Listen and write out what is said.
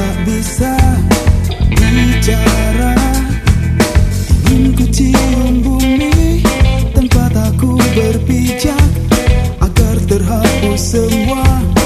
tak bisa bicara. Ingin ku cium bumi tempat aku berpijak Agar terhapus semua.